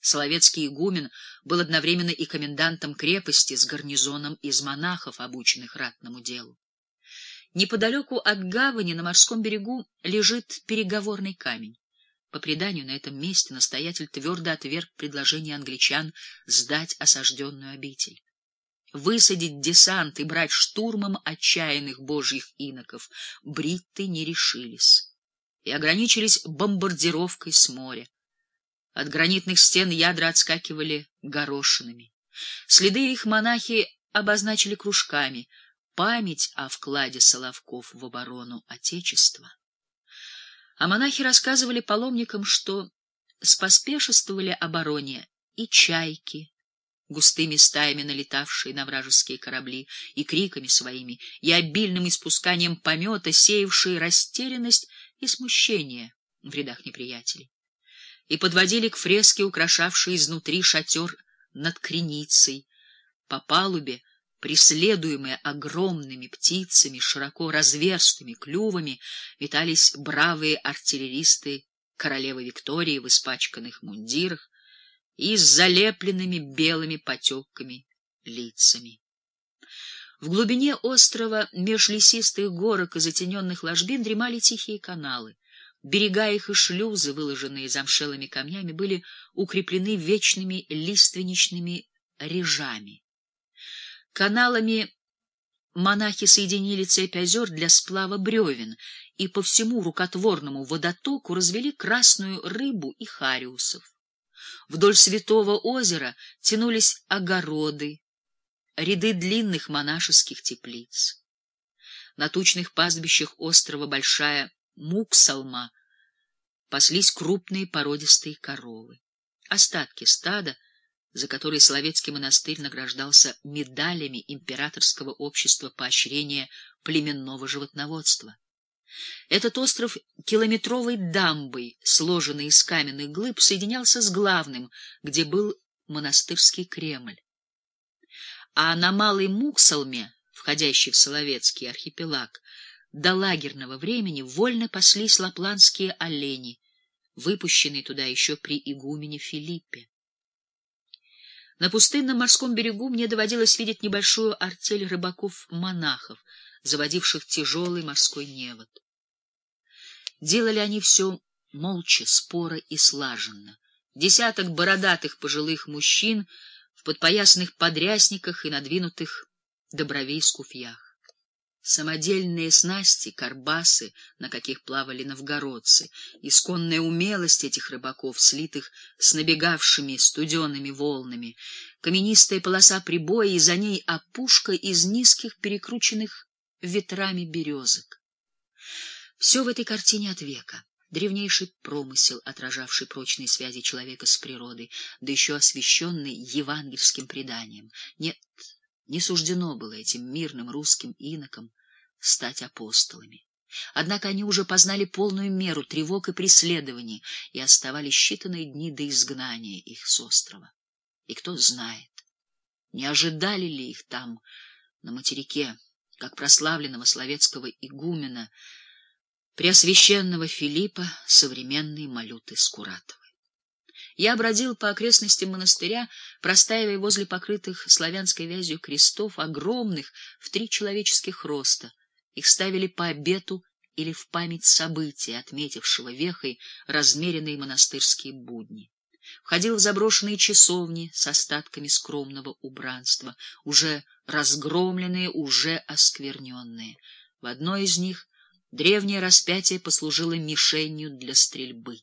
Соловецкий игумен был одновременно и комендантом крепости с гарнизоном из монахов, обученных ратному делу. Неподалеку от гавани на морском берегу лежит переговорный камень. По преданию, на этом месте настоятель твердо отверг предложение англичан сдать осажденную обитель. Высадить десант и брать штурмом отчаянных божьих иноков бритты не решились и ограничились бомбардировкой с моря. От гранитных стен ядра отскакивали горошинами. Следы их монахи обозначили кружками — память о вкладе Соловков в оборону Отечества. А монахи рассказывали паломникам, что споспешествовали обороне и чайки, густыми стаями налетавшие на вражеские корабли, и криками своими, и обильным испусканием помета, сеявшие растерянность и смущение в рядах неприятелей, и подводили к фреске, украшавшей изнутри шатер над креницей, по палубе, преследуемые огромными птицами, широко разверстыми клювами, метались бравые артиллеристы королевы Виктории в испачканных мундирах и с залепленными белыми потеками лицами. В глубине острова, меж лесистых горок и затененных ложбин, дремали тихие каналы. Берега их и шлюзы, выложенные замшелыми камнями, были укреплены вечными лиственничными режами. Каналами монахи соединили цепь озер для сплава бревен и по всему рукотворному водотоку развели красную рыбу и хариусов. Вдоль святого озера тянулись огороды, ряды длинных монашеских теплиц. На тучных пастбищах острова Большая Муксалма паслись крупные породистые коровы. Остатки стада — за который Соловецкий монастырь награждался медалями императорского общества поощрения племенного животноводства. Этот остров километровой дамбой, сложенный из каменных глыб, соединялся с главным, где был монастырский Кремль. А на Малой Муксалме, входящей в Соловецкий архипелаг, до лагерного времени вольно паслись лапландские олени, выпущенные туда еще при игумене Филиппе. На пустынном морском берегу мне доводилось видеть небольшую артель рыбаков-монахов, заводивших тяжелый морской невод. Делали они все молча, споро и слаженно. Десяток бородатых пожилых мужчин в подпоясных подрясниках и надвинутых до бровей скуфьях. Самодельные снасти, карбасы, на каких плавали новгородцы, исконная умелость этих рыбаков, слитых с набегавшими студенными волнами, каменистая полоса прибоя и за ней опушка из низких перекрученных ветрами березок. Все в этой картине от века. Древнейший промысел, отражавший прочные связи человека с природой, да еще освященный евангельским преданием. Нет, не суждено было этим мирным русским инокам стать апостолами. Однако они уже познали полную меру тревог и преследований, и оставались считанные дни до изгнания их с острова. И кто знает, не ожидали ли их там, на материке, как прославленного словецкого игумена, преосвященного Филиппа, современные малюты Скуратова. Я бродил по окрестностям монастыря, простаивая возле покрытых славянской вязью крестов, огромных, в три человеческих роста. Их ставили по обету или в память события, отметившего вехой размеренные монастырские будни. Входил в заброшенные часовни с остатками скромного убранства, уже разгромленные, уже оскверненные. В одной из них древнее распятие послужило мишенью для стрельбы.